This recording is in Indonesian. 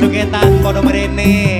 jogetan podo merene.